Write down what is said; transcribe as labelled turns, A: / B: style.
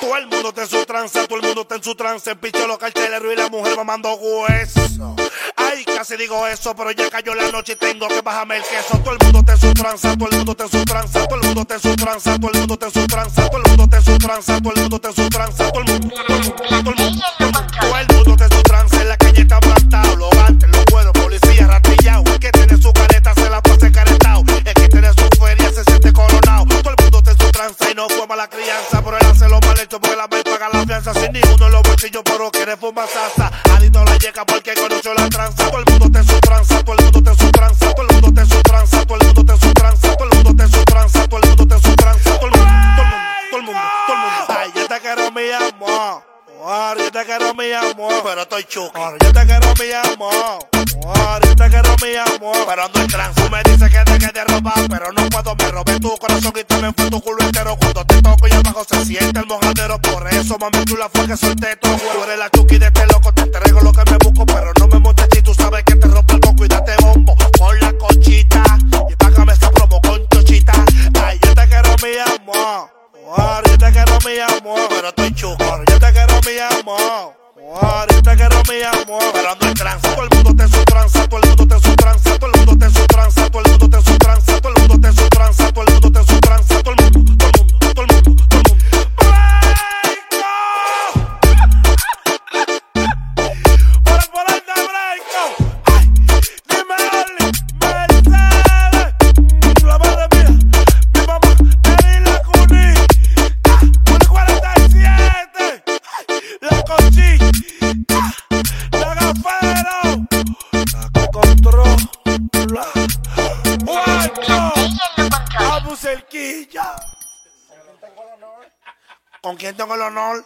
A: Todo el mundo está en su tranza, todo el mundo está en su trance. El picho local, chelero y la mujer mamando hueso. Ay, casi digo eso, pero ya cayó la noche y tengo que bajarme el queso. Todo el mundo está en su tranza, todo el mundo está en su tranza, todo el mundo está en su tranza, todo el mundo está en su tranza, todo el mundo está en su tranza, todo el mundo está en su porque la vez paga la fianza sin ninguno en los bolsillos, pero quiere fumar salsa. Adito la llega porque conoció la tranza. Todo el mundo en su tranza, todo el mundo en su tranza, todo el mundo en su tranza, todo el mundo en su tranza, todo el mundo en su tranza, todo el mundo en su tranza, todo el mundo, todo el mundo, todo el mundo, todo el mundo. Ay, yo te quiero mi amor. Yo te quiero mi amor, pero estoy chuki. Yo te quiero mi amor. Amor, yo te quiero mi amor, pero ando en trance. Tú me dices que te quede robar, pero no puedo. Me robé tu corazón y también fue tu culo entero. Cuando se siente el mojadero. Por eso, mami, tú la fue que solté todo. Tú eres la chuki de este loco, te entrego lo que me busco, pero no me montes si tú sabes que te rompo el coco y date bombo con la conchita. Y págame esa promo con chochita. Ay, yo te quiero mi amor. Yo te quiero mi amor, pero estoy. Amor, yo te quiero mi amor. Yo te quiero mi amor, pero ando en trance. Todo el mundo en su tranza, todo el mundo en su Abu Cerquilla. ¿Con quién tengo el honor?